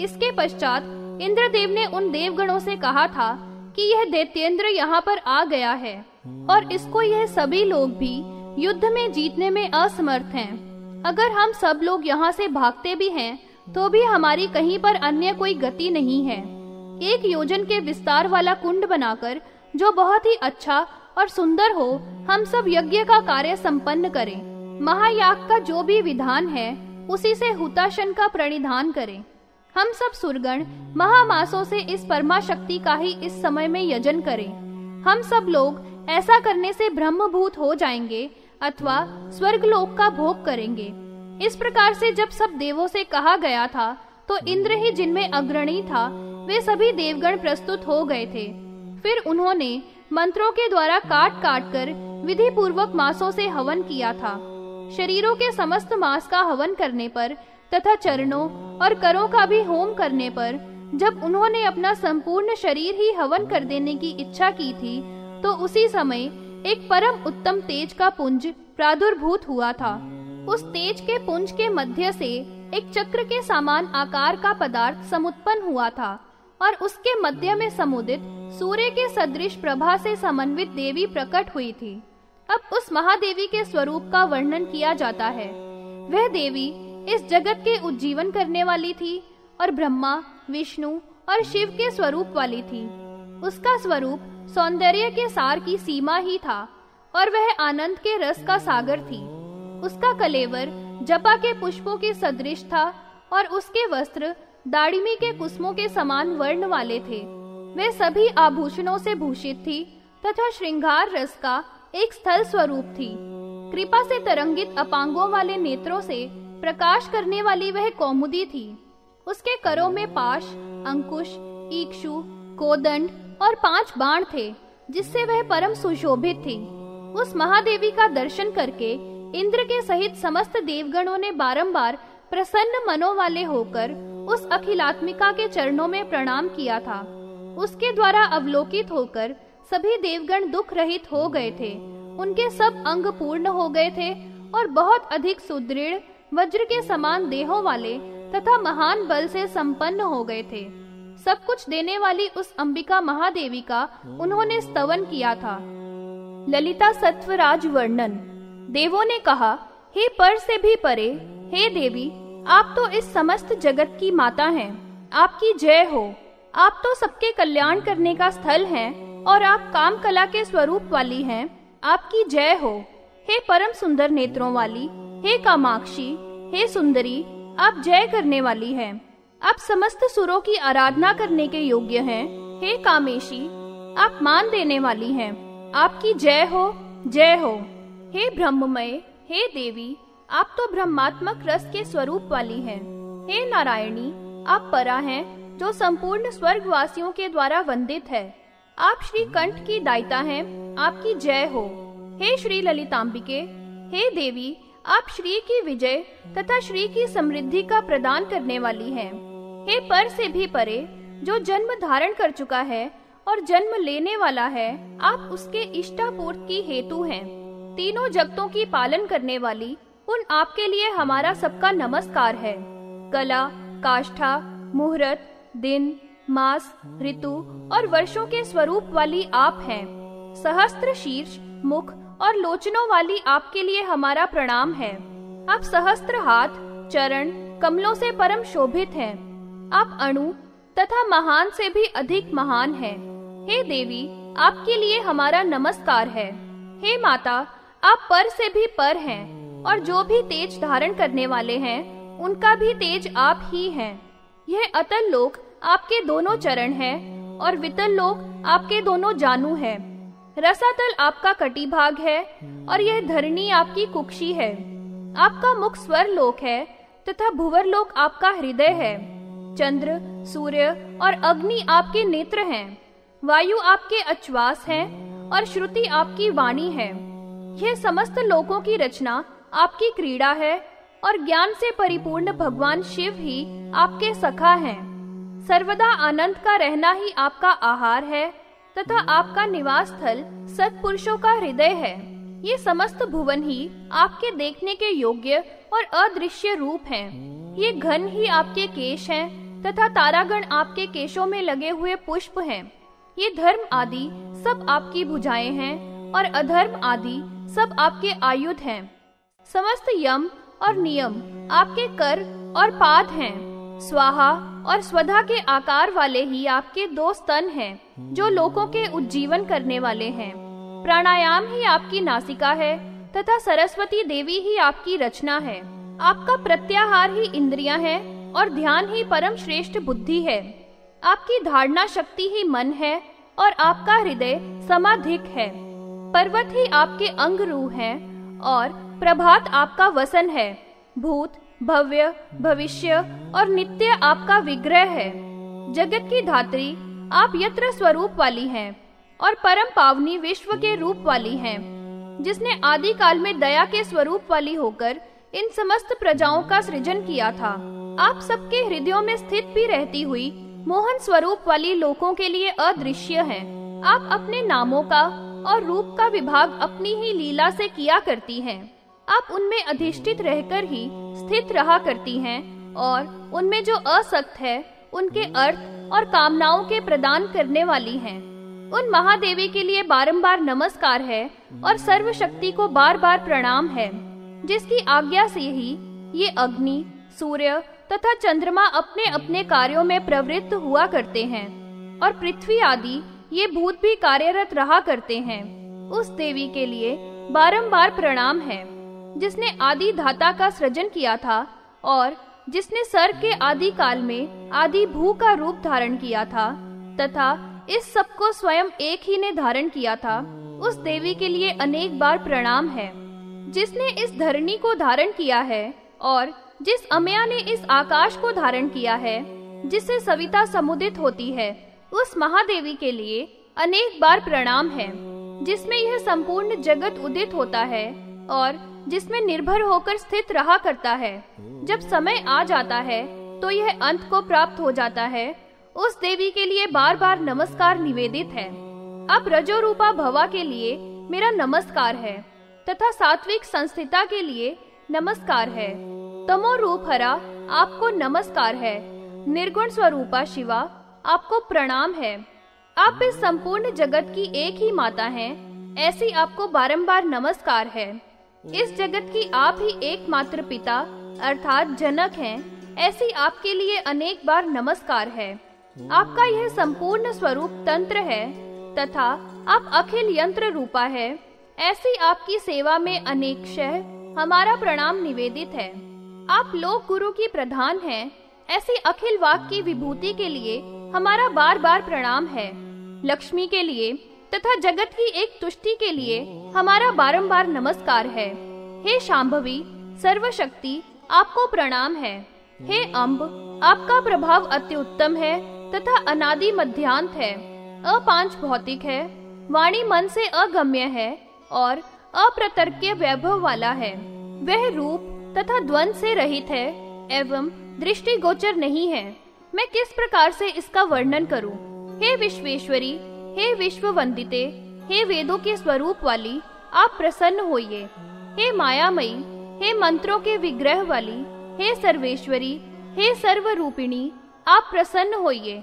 इसके पश्चात इंद्रदेव ने उन देवगणों से कहा था कि यह दैत्येंद्र यहाँ पर आ गया है और इसको यह सभी लोग भी युद्ध में जीतने में असमर्थ हैं। अगर हम सब लोग यहाँ से भागते भी हैं, तो भी हमारी कहीं पर अन्य कोई गति नहीं है। एक योजन के विस्तार वाला कुंड बनाकर जो बहुत ही अच्छा और सुंदर हो हम सब यज्ञ का कार्य संपन्न करें। महायाग का जो भी विधान है उसी से हुताशन का प्रणिधान करें। हम सब सुरगण, महामासों से इस परमा शक्ति का ही इस समय में यजन करें। हम सब लोग ऐसा करने से ब्रह्मभूत हो जाएँगे, अथवा स्वर्ग लोक का भोग करेंगे। इस प्रकार से जब सब देवों से कहा गया था तो इंद्र ही जिनमें अग्रणी था, वे सभी देवगण प्रस्तुत हो गए थे। फिर उन्होंने मंत्रों के द्वारा काट काट कर विधि पूर्वक मासों से हवन किया था। शरीरों के समस्त मास का हवन करने पर तथा चरणों और करों का भी होम करने पर जब उन्होंने अपना संपूर्ण शरीर ही हवन कर देने की इच्छा की थी तो उसी समय एक परम उत्तम तेज का पुंज प्रादुर्भूत हुआ था। उस तेज के पुंज के मध्य से एक चक्र के समान आकार का पदार्थ समुत्पन्न हुआ था और उसके मध्य में समुदित सूर्य के सदृश प्रभा से समन्वित देवी प्रकट हुई थी। अब उस महादेवी के स्वरूप का वर्णन किया जाता है। वह देवी इस जगत के उज्जीवन करने वाली थी और ब्रह्मा, विष्णु और शिव के स्वरूप वाली थी। उसका स्वरूप सौंदर्य के सार की सीमा ही था और वह आनंद के रस का सागर थी। उसका कलेवर जपा के पुष्पों के सदृश था और उसके वस्त्र दाड़िमी के कुसमों के समान वर्ण वाले थे। वे सभी आभूषणों से भूषित थी तथा श्रृंगार रस का एक स्थल स्वरूप थी। कृपा से तरंगित अपांगों वाले नेत्रों से प्रकाश करने वाली वह कौमुदी थी। उसके करों में पाश, अंकुश इक्षु कोदंड और पाँच बाण थे, जिससे वह परम सुशोभित थी। उस महादेवी का दर्शन करके इंद्र के सहित समस्त देवगणों ने बारंबार प्रसन्न मनो वाले होकर उस अखिलात्मिका के चरणों में प्रणाम किया था। उसके द्वारा अवलोकित होकर सभी देवगण दुख रहित हो गए थे। उनके सब अंग पूर्ण हो गए थे और बहुत अधिक सुदृढ़ वज्र के समान देहों वाले तथा महान बल से संपन्न हो गए थे। सब कुछ देने वाली उस अंबिका महादेवी का उन्होंने स्तवन किया था। ललिता सत्वराज वर्णन। देवों ने कहा, हे पर से भी परे, हे देवी, आप तो इस समस्त जगत की माता हैं। आपकी जय हो। आप तो सबके कल्याण करने का स्थल हैं और आप काम कला के स्वरूप वाली हैं। आपकी जय हो। हे परम सुंदर नेत्रों वाली हे कामाक्षी, हे सुंदरी आप जय करने वाली हैं। आप समस्त सुरों की आराधना करने के योग्य हैं। हे कामेशी, आप मान देने वाली हैं। आपकी जय हो जय हो। हे ब्रह्ममय, हे देवी, आप तो ब्रह्मात्मक रस के स्वरूप वाली हैं। हे नारायणी, आप परा हैं जो संपूर्ण स्वर्गवासियों के द्वारा वंदित है। आप श्री कंठ की दायिता हैं, आपकी जय हो। हे श्री ललितांबिके, हे देवी आप श्री की विजय तथा श्री की समृद्धि का प्रदान करने वाली हैं। हे पर से भी परे, जो जन्म धारण कर चुका है और जन्म लेने वाला है, आप उसके इष्टापूर्त की हेतु हैं। तीनों जगतों की पालन करने वाली, उन आपके लिए हमारा सबका नमस्कार है। कला, काष्ठा, मुहूर्त, दिन, मास, ऋतु और वर्षों के स्वरूप वाली आप हैं। सहस्त्र शीर्ष, मुख और लोचनों वाली आपके लिए हमारा प्रणाम है। आप सहस्त्र हाथ, चरण, कमलों से परम शोभित हैं। आप अणु तथा महान से भी अधिक महान हैं। हे देवी, आपके लिए हमारा नमस्कार है। हे माता, आप पर से भी पर हैं और जो भी तेज धारण करने वाले हैं, उनका भी तेज आप ही हैं। यह अतल लोक आपके दोनों चरण हैं और वितल लोक आपके दोनों जानू हैं। रसातल आपका कटी भाग है और यह धरणी आपकी कुक्षी है। आपका मुख स्वर लोक है तथा भुवर लोक आपका हृदय है। चंद्र, सूर्य और अग्नि आपके नेत्र हैं। वायु आपके अचवास हैं और श्रुति आपकी वाणी है। यह समस्त लोकों की रचना आपकी क्रीड़ा है और ज्ञान से परिपूर्ण भगवान शिव ही आपके सखा हैं। सर्वदा आनंद का रहना ही आपका आहार है तथा आपका निवास स्थल सत्पुरुषों का हृदय है। ये समस्त भुवन ही आपके देखने के योग्य और अदृश्य रूप हैं। ये घन ही आपके केश हैं तथा तारागण आपके केशों में लगे हुए पुष्प हैं। ये धर्म आदि सब आपकी भुजाएँ हैं और अधर्म आदि सब आपके आयुध हैं। समस्त यम और नियम आपके कर और पाद हैं। स्वाहा और स्वधा के आकार वाले ही आपके दो स्तन हैं। जो लोगों के उज्जीवन करने वाले हैं। प्राणायाम ही आपकी नासिका है, तथा सरस्वती देवी ही आपकी रचना है। आपका प्रत्याहार ही इंद्रियाँ हैं, और ध्यान ही परम श्रेष्ठ बुद्धि है। आपकी धारणा शक्ति ही मन है, और आपका हृदय समाधिक है। पर्वत ही आपके अंग रूह है, और प्रभात आपका वसन है। भूत, भव्य, भविष्य, और नित्य आपका विग्रह है। जगत की धात्री आप यत्र स्वरूप वाली हैं और परम पावनी विश्व के रूप वाली हैं, जिसने आदि काल में दया के स्वरूप वाली होकर इन समस्त प्रजाओं का सृजन किया था आप सबके हृदयों में स्थित भी रहती हुई मोहन स्वरूप वाली लोगों के लिए अदृश्य हैं। आप अपने नामों का और रूप का विभाग अपनी ही लीला से किया करती हैं। आप उनमें अधिष्ठित रहकर ही स्थित रहा करती हैं और उनमें जो असक्त है उनके अर्थ और कामनाओं के प्रदान करने वाली हैं। उन महादेवी के लिए बारंबार नमस्कार है और सर्व शक्ति को बार बार प्रणाम है, जिसकी आज्ञा से ही ये अग्नि, सूर्य तथा चंद्रमा अपने अपने कार्यों में प्रवृत्त हुआ करते हैं और पृथ्वी आदि ये भूत भी कार्यरत रहा करते हैं उस देवी के लिए बारंबार प्रणाम है, जिसने आदि धाता का सृजन किया था और जिसने सर के आदि काल में आदि भू का रूप धारण किया था, तथा इस सबको स्वयं एक ही ने धारण किया था, उस देवी के लिए अनेक बार प्रणाम है। जिसने इस धरणी को धारण किया है, और जिस अमया ने इस आकाश को धारण किया है जिससे सविता समुदित होती है, उस महादेवी के लिए अनेक बार प्रणाम है, जिसमें यह संपूर्ण जगत उदित होता है, और जिसमें निर्भर होकर स्थित रहा करता है। जब समय आ जाता है तो यह अंत को प्राप्त हो जाता है। उस देवी के लिए बार बार नमस्कार निवेदित है। अब रजो रूपा भवा के लिए मेरा नमस्कार है, तथा सात्विक संस्थिता के लिए नमस्कार है। तमो रूप हरा आपको नमस्कार है। निर्गुण स्वरूपा शिवा, आपको प्रणाम है। आप इस संपूर्ण जगत की एक ही माता हैं, ऐसी आपको बारंबार नमस्कार है। इस जगत की आप ही एकमात्र पिता अर्थात जनक हैं, ऐसी आपके लिए अनेक बार नमस्कार है। आपका यह संपूर्ण स्वरूप तंत्र है, तथा आप अखिल यंत्र रूपा है। ऐसी आपकी सेवा में अनेक शह हमारा प्रणाम निवेदित है। आप लोक गुरु की प्रधान हैं, ऐसी अखिल वाक की विभूति के लिए हमारा बार बार प्रणाम है। लक्ष्मी के लिए तथा जगत की एक तुष्टि के लिए हमारा बारंबार नमस्कार है। हे शाम्भवी सर्वशक्ति आपको प्रणाम है। हे अम्ब आपका प्रभाव अति उत्तम है तथा अनादि मध्यांत है। अपांच भौतिक है, वाणी मन से अगम्य है और अप्रतर्क्य वैभव वाला है। वह रूप तथा द्वंद से रहित है, एवं दृष्टि गोचर नहीं है। मैं किस प्रकार से इसका वर्णन करूँ? हे विश्वेश्वरी, हे विश्व वंदिते हे वेदों के स्वरूप वाली, आप प्रसन्न होइए। हे मायामयी हे मंत्रों के विग्रह वाली हे सर्वेश्वरी हे सर्व रूपिणी आप प्रसन्न होइए।